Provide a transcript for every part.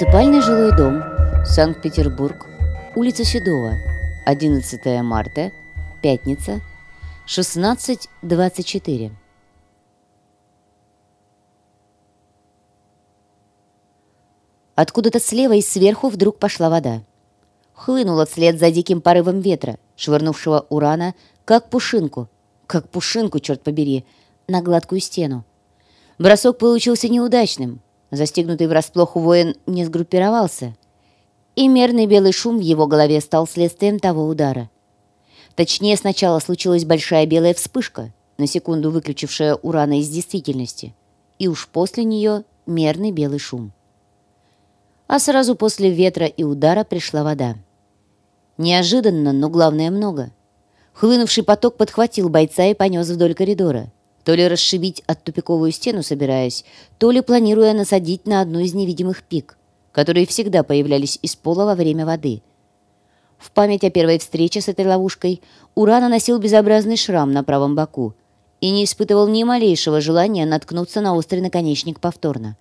Муниципальный жилой дом, Санкт-Петербург, улица Седова, 11 марта, пятница, 16.24. Откуда-то слева и сверху вдруг пошла вода. Хлынула вслед за диким порывом ветра, швырнувшего урана, как пушинку, как пушинку, черт побери, на гладкую стену. Бросок получился неудачным. Застигнутый врасплох воин не сгруппировался. И мерный белый шум в его голове стал следствием того удара. Точнее, сначала случилась большая белая вспышка, на секунду выключившая урана из действительности, и уж после нее мерный белый шум а сразу после ветра и удара пришла вода. Неожиданно, но главное много. Хлынувший поток подхватил бойца и понес вдоль коридора, то ли расшибить от тупиковую стену собираясь, то ли планируя насадить на одну из невидимых пик, которые всегда появлялись из пола во время воды. В память о первой встрече с этой ловушкой Урана носил безобразный шрам на правом боку и не испытывал ни малейшего желания наткнуться на острый наконечник повторно.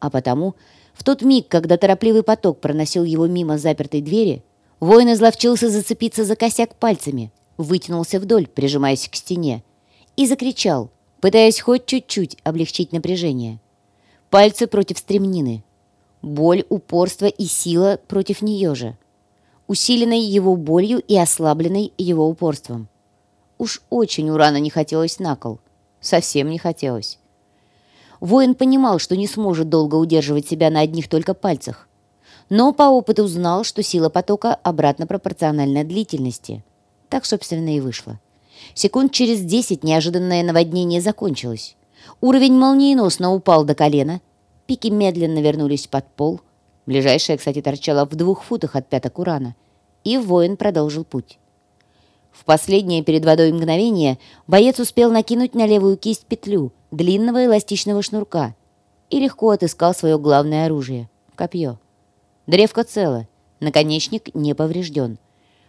А потому в тот миг, когда торопливый поток проносил его мимо запертой двери, воин изловчился зацепиться за косяк пальцами, вытянулся вдоль, прижимаясь к стене, и закричал, пытаясь хоть чуть-чуть облегчить напряжение. Пальцы против стремнины. Боль, упорство и сила против нее же. Усиленной его болью и ослабленной его упорством. Уж очень урана не хотелось на кол. Совсем не хотелось. Воин понимал, что не сможет долго удерживать себя на одних только пальцах. Но по опыту узнал, что сила потока обратно пропорциональна длительности. Так, собственно, и вышло. Секунд через десять неожиданное наводнение закончилось. Уровень молниеносно упал до колена. Пики медленно вернулись под пол. Ближайшая, кстати, торчала в двух футах от пяток урана. И воин продолжил путь. В последнее перед водой мгновение боец успел накинуть на левую кисть петлю длинного эластичного шнурка и легко отыскал свое главное оружие — копье. Древко цело, наконечник не поврежден.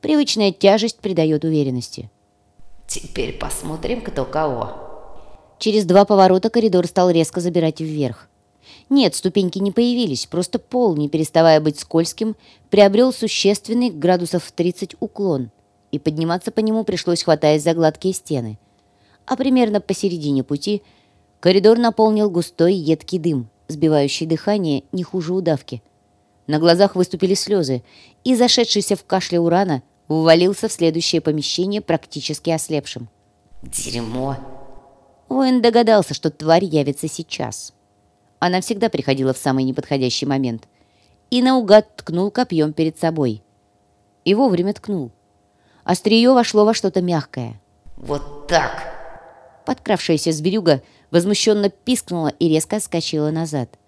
Привычная тяжесть придает уверенности. «Теперь посмотрим, кто кого». Через два поворота коридор стал резко забирать вверх. Нет, ступеньки не появились, просто пол, не переставая быть скользким, приобрел существенный градусов 30 уклон — и подниматься по нему пришлось, хватаясь за гладкие стены. А примерно посередине пути коридор наполнил густой едкий дым, сбивающий дыхание не хуже удавки. На глазах выступили слезы, и зашедшийся в кашле урана ввалился в следующее помещение практически ослепшим. «Дерьмо!» Воин догадался, что тварь явится сейчас. Она всегда приходила в самый неподходящий момент. И наугад ткнул копьем перед собой. И вовремя ткнул. Острие вошло во что-то мягкое. «Вот так!» Подкравшаяся зверюга возмущенно пискнула и резко отскочила назад.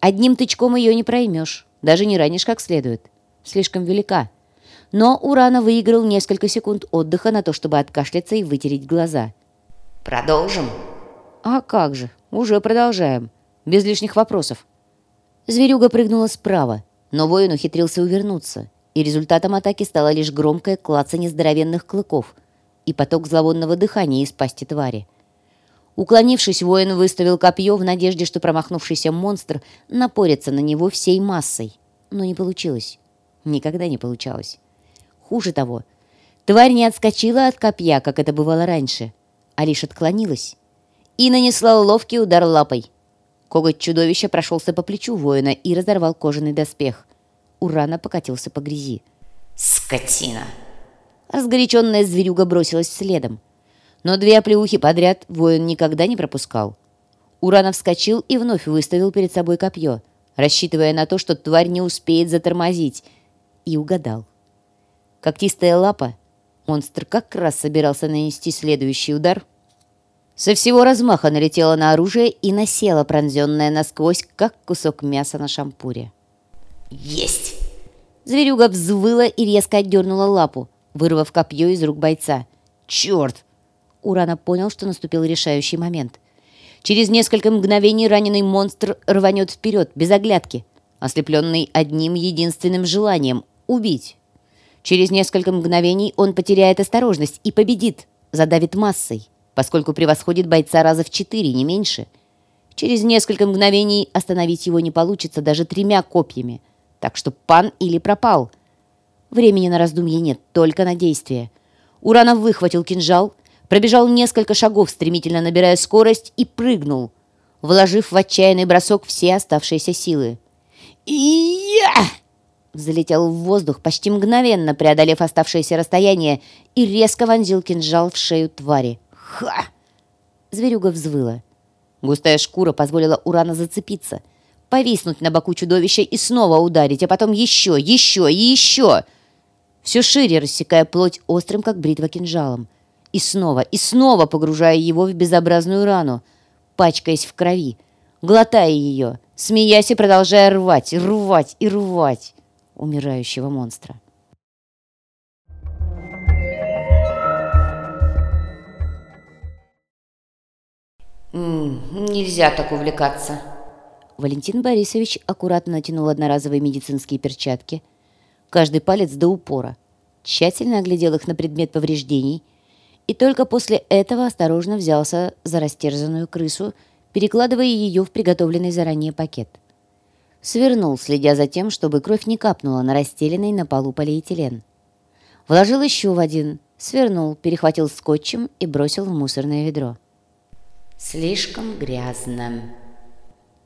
Одним тычком ее не проймешь, даже не ранишь как следует. Слишком велика. Но Урана выиграл несколько секунд отдыха на то, чтобы откашляться и вытереть глаза. «Продолжим?» «А как же, уже продолжаем. Без лишних вопросов». Зверюга прыгнула справа, но воин ухитрился увернуться и результатом атаки стало лишь громкое клацанье здоровенных клыков и поток зловонного дыхания из пасти твари. Уклонившись, воин выставил копье в надежде, что промахнувшийся монстр напорится на него всей массой. Но не получилось. Никогда не получалось. Хуже того, тварь не отскочила от копья, как это бывало раньше, а лишь отклонилась и нанесла ловкий удар лапой. Коготь чудовища прошелся по плечу воина и разорвал кожаный доспех. Урана покатился по грязи. «Скотина!» Разгоряченная зверюга бросилась следом. Но две оплеухи подряд воин никогда не пропускал. Урана вскочил и вновь выставил перед собой копье, рассчитывая на то, что тварь не успеет затормозить. И угадал. Когтистая лапа, монстр как раз собирался нанести следующий удар, со всего размаха налетела на оружие и насела, пронзенная насквозь, как кусок мяса на шампуре. «Есть!» Зверюга взвыла и резко отдернула лапу, вырвав копье из рук бойца. «Черт!» Урана понял, что наступил решающий момент. Через несколько мгновений раненый монстр рванет вперед, без оглядки, ослепленный одним единственным желанием — убить. Через несколько мгновений он потеряет осторожность и победит, задавит массой, поскольку превосходит бойца раза в четыре, не меньше. Через несколько мгновений остановить его не получится даже тремя копьями. Так что пан или пропал. Времени на раздумье нет, только на действие. Уранов выхватил кинжал, пробежал несколько шагов, стремительно набирая скорость, и прыгнул, вложив в отчаянный бросок все оставшиеся силы. «И-я!» Взлетел в воздух, почти мгновенно преодолев оставшееся расстояние, и резко вонзил кинжал в шею твари. «Ха!» Зверюга взвыла. Густая шкура позволила Урана зацепиться, повиснуть на боку чудовища и снова ударить, а потом еще, еще и еще. Все шире рассекая плоть острым, как бритва кинжалом. И снова, и снова погружая его в безобразную рану, пачкаясь в крови, глотая ее, смеясь и продолжая рвать, рвать и рвать умирающего монстра. «Нельзя так увлекаться». Валентин Борисович аккуратно натянул одноразовые медицинские перчатки, каждый палец до упора, тщательно оглядел их на предмет повреждений и только после этого осторожно взялся за растерзанную крысу, перекладывая ее в приготовленный заранее пакет. Свернул, следя за тем, чтобы кровь не капнула на расстеленный на полу полиэтилен. Вложил еще в один, свернул, перехватил скотчем и бросил в мусорное ведро. Слишком грязно.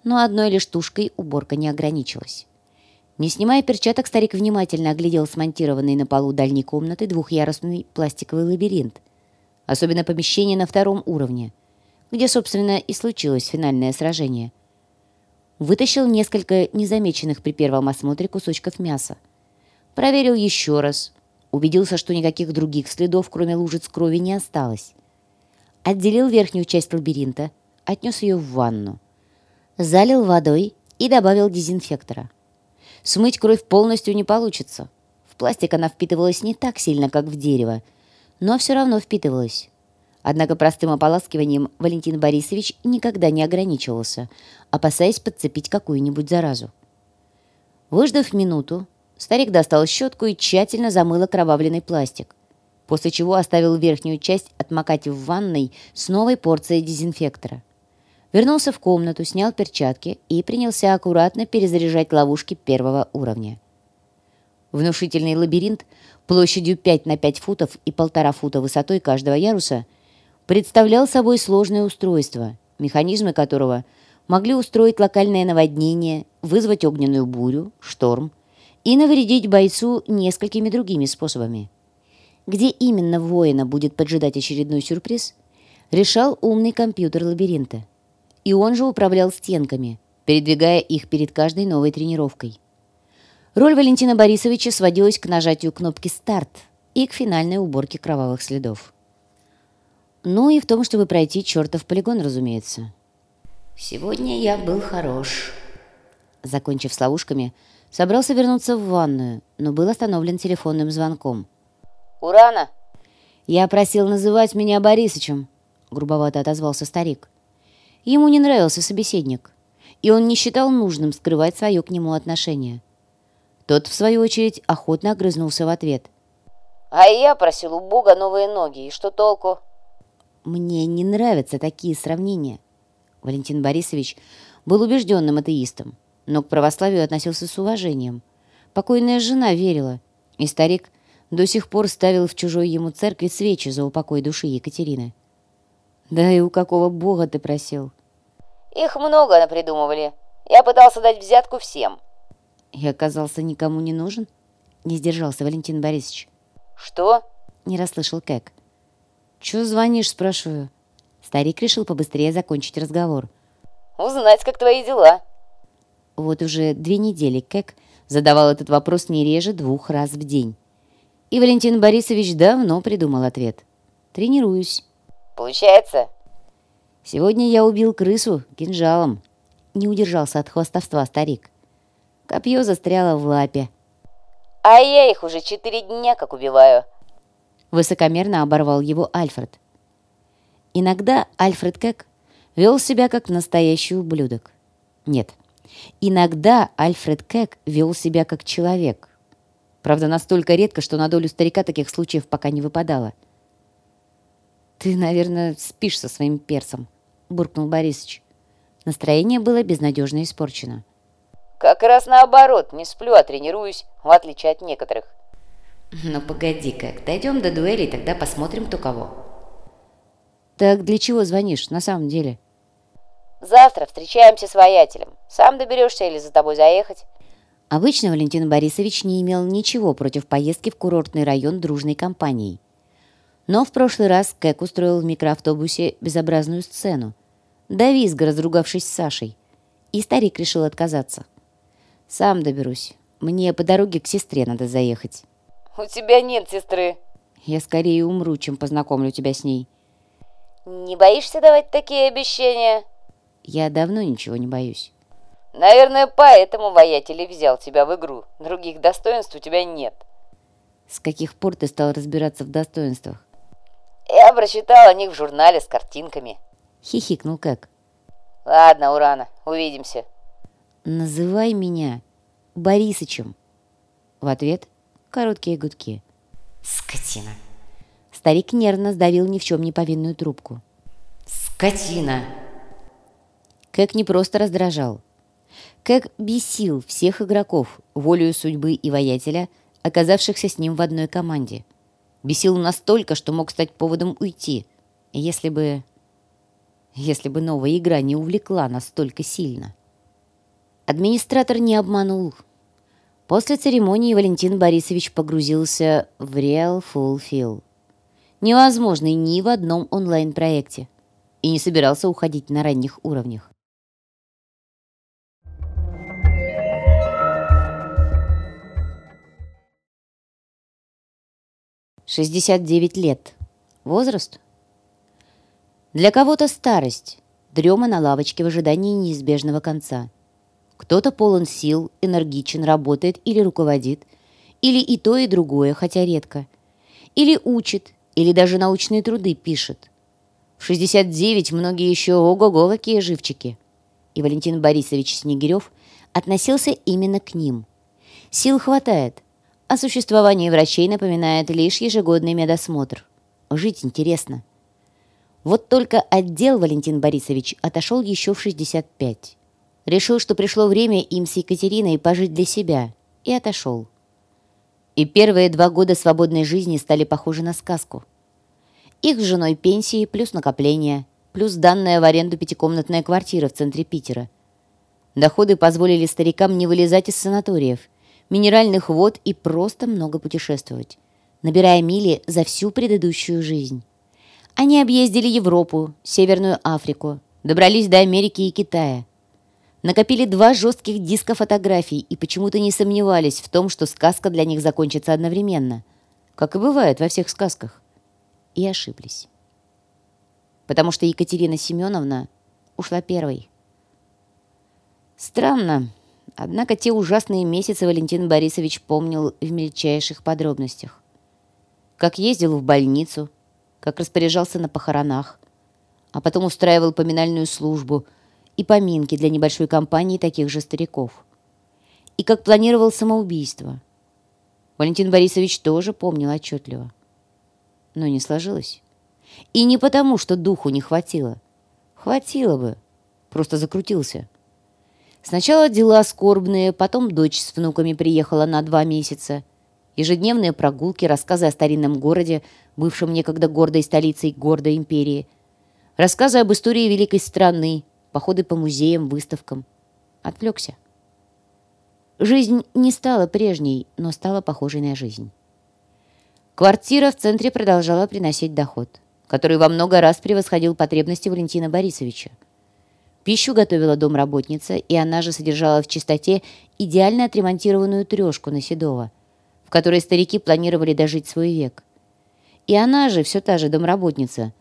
Но одной лишь тушкой уборка не ограничилась. Не снимая перчаток, старик внимательно оглядел смонтированный на полу дальней комнаты двухъярусный пластиковый лабиринт. Особенно помещение на втором уровне, где, собственно, и случилось финальное сражение. Вытащил несколько незамеченных при первом осмотре кусочков мяса. Проверил еще раз. Убедился, что никаких других следов, кроме лужиц крови, не осталось отделил верхнюю часть лабиринта, отнес ее в ванну, залил водой и добавил дезинфектора. Смыть кровь полностью не получится. В пластик она впитывалась не так сильно, как в дерево, но все равно впитывалась. Однако простым ополаскиванием Валентин Борисович никогда не ограничивался, опасаясь подцепить какую-нибудь заразу. Выждав минуту, старик достал щетку и тщательно замыл окровавленный пластик после чего оставил верхнюю часть отмокать в ванной с новой порцией дезинфектора. Вернулся в комнату, снял перчатки и принялся аккуратно перезаряжать ловушки первого уровня. Внушительный лабиринт площадью 5 на 5 футов и полтора фута высотой каждого яруса представлял собой сложное устройство, механизмы которого могли устроить локальное наводнение, вызвать огненную бурю, шторм и навредить бойцу несколькими другими способами. Где именно воина будет поджидать очередной сюрприз, решал умный компьютер лабиринта. И он же управлял стенками, передвигая их перед каждой новой тренировкой. Роль Валентина Борисовича сводилась к нажатию кнопки «Старт» и к финальной уборке кровавых следов. Ну и в том, чтобы пройти чертов полигон, разумеется. «Сегодня я был хорош». Закончив с ловушками, собрался вернуться в ванную, но был остановлен телефонным звонком – «Урана?» «Я просил называть меня Борисычем», — грубовато отозвался старик. Ему не нравился собеседник, и он не считал нужным скрывать свое к нему отношение. Тот, в свою очередь, охотно огрызнулся в ответ. «А я просил у Бога новые ноги, и что толку?» «Мне не нравятся такие сравнения». Валентин Борисович был убежденным атеистом, но к православию относился с уважением. Покойная жена верила, и старик до сих пор ставил в чужой ему церкви свечи за упокой души Екатерины. Да и у какого бога ты просил? Их много напридумывали. Я пытался дать взятку всем. И оказался никому не нужен? Не сдержался Валентин Борисович. Что? Не расслышал Кэк. Чё звонишь, спрашиваю? Старик решил побыстрее закончить разговор. Узнать, как твои дела. Вот уже две недели Кэк задавал этот вопрос не реже двух раз в день. И Валентин Борисович давно придумал ответ. Тренируюсь. Получается? Сегодня я убил крысу кинжалом. Не удержался от хвостовства старик. Копье застряло в лапе. А я их уже четыре дня как убиваю. Высокомерно оборвал его Альфред. Иногда Альфред Кэк вел себя как настоящий ублюдок. Нет, иногда Альфред Кэк вел себя как человек. Правда, настолько редко, что на долю старика таких случаев пока не выпадало. «Ты, наверное, спишь со своим персом», — буркнул Борисыч. Настроение было безнадежно испорчено. Как раз наоборот, не сплю, а тренируюсь, в отличие от некоторых. Ну погоди-ка, дойдем до дуэли, тогда посмотрим, кто кого. Так для чего звонишь, на самом деле? Завтра встречаемся с воятелем. Сам доберешься или за тобой заехать? Обычно Валентин Борисович не имел ничего против поездки в курортный район дружной компанией. Но в прошлый раз Кэк устроил в микроавтобусе безобразную сцену, до визга разругавшись с Сашей, и старик решил отказаться. «Сам доберусь. Мне по дороге к сестре надо заехать». У тебя нет сестры. Я скорее умру, чем познакомлю тебя с ней. Не боишься давать такие обещания? Я давно ничего не боюсь. Наверное, поэтому воятель взял тебя в игру. Других достоинств у тебя нет. С каких пор ты стал разбираться в достоинствах? Я прочитал о них в журнале с картинками. Хихикнул как. Ладно, Урана, увидимся. Называй меня Борисычем. В ответ короткие гудки. Скотина. Старик нервно сдавил ни в чем не повинную трубку. Скотина. Кэк не просто раздражал. Кэк бесил всех игроков, волею судьбы и воятеля, оказавшихся с ним в одной команде. Бесил настолько, что мог стать поводом уйти, если бы... если бы новая игра не увлекла настолько сильно. Администратор не обманул. После церемонии Валентин Борисович погрузился в Real Fulfill. Невозможный ни в одном онлайн-проекте. И не собирался уходить на ранних уровнях. Шестьдесят девять лет. Возраст? Для кого-то старость. Дрема на лавочке в ожидании неизбежного конца – кто-то полон сил, энергичен, работает или руководит, или и то, и другое, хотя редко. Или учит, или даже научные труды пишет. В 69 многие еще ого-го какие живчики. И Валентин Борисович Снегирев относился именно к ним. Сил хватает. О существовании врачей напоминает лишь ежегодный медосмотр. Жить интересно. Вот только отдел Валентин Борисович отошел еще в 65. Решил, что пришло время им с Екатериной пожить для себя, и отошел. И первые два года свободной жизни стали похожи на сказку. Их с женой пенсии плюс накопления, плюс данная в аренду пятикомнатная квартира в центре Питера. Доходы позволили старикам не вылезать из санаториев, минеральных вод и просто много путешествовать, набирая мили за всю предыдущую жизнь. Они объездили Европу, Северную Африку, добрались до Америки и Китая – накопили два жестких диска фотографий и почему-то не сомневались в том, что сказка для них закончится одновременно, как и бывает во всех сказках. И ошиблись. Потому что Екатерина Семеновна ушла первой. Странно, однако те ужасные месяцы Валентин Борисович помнил в мельчайших подробностях. Как ездил в больницу, как распоряжался на похоронах, а потом устраивал поминальную службу – и поминки для небольшой компании таких же стариков. И как планировал самоубийство. Валентин Борисович тоже помнил отчетливо. Но не сложилось. И не потому, что духу не хватило. Хватило бы. Просто закрутился. Сначала дела скорбные, потом дочь с внуками приехала на два месяца. Ежедневные прогулки, рассказы о старинном городе, бывшем некогда гордой столицей гордой империи. Рассказы об истории великой страны, походы по музеям, выставкам. Отвлекся. Жизнь не стала прежней, но стала похожей на жизнь. Квартира в центре продолжала приносить доход, который во много раз превосходил потребности Валентина Борисовича. Пищу готовила домработница, и она же содержала в чистоте идеально отремонтированную трешку на Седова, в которой старики планировали дожить свой век. И она же, все та же домработница,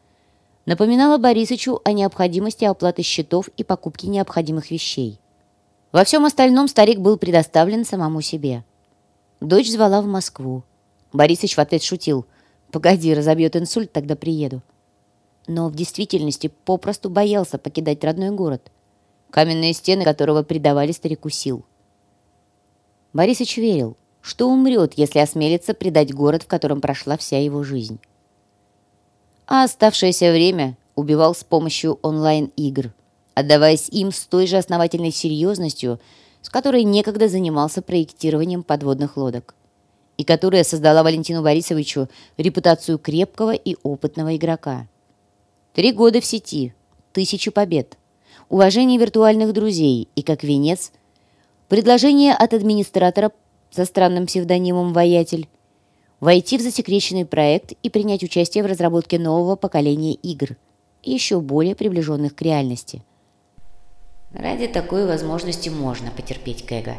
напоминала Борисычу о необходимости оплаты счетов и покупки необходимых вещей. Во всем остальном старик был предоставлен самому себе. Дочь звала в Москву. Борисыч в ответ шутил. «Погоди, разобьет инсульт, тогда приеду». Но в действительности попросту боялся покидать родной город, каменные стены которого придавали старику сил. Борисыч верил, что умрет, если осмелится предать город, в котором прошла вся его жизнь а оставшееся время убивал с помощью онлайн-игр, отдаваясь им с той же основательной серьезностью, с которой некогда занимался проектированием подводных лодок, и которая создала Валентину Борисовичу репутацию крепкого и опытного игрока. Три года в сети, тысячу побед, уважение виртуальных друзей и, как венец, предложение от администратора со странным псевдонимом «Воятель» войти в засекреченный проект и принять участие в разработке нового поколения игр, еще более приближенных к реальности. Ради такой возможности можно потерпеть Кэга.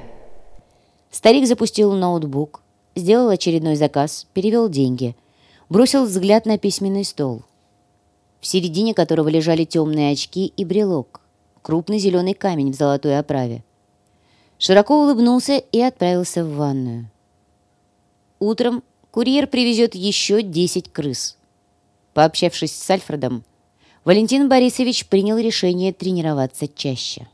Старик запустил ноутбук, сделал очередной заказ, перевел деньги, бросил взгляд на письменный стол, в середине которого лежали темные очки и брелок, крупный зеленый камень в золотой оправе. Широко улыбнулся и отправился в ванную. Утром курьер привезет еще 10 крыс. Пообщавшись с Альфредом, Валентин Борисович принял решение тренироваться чаще.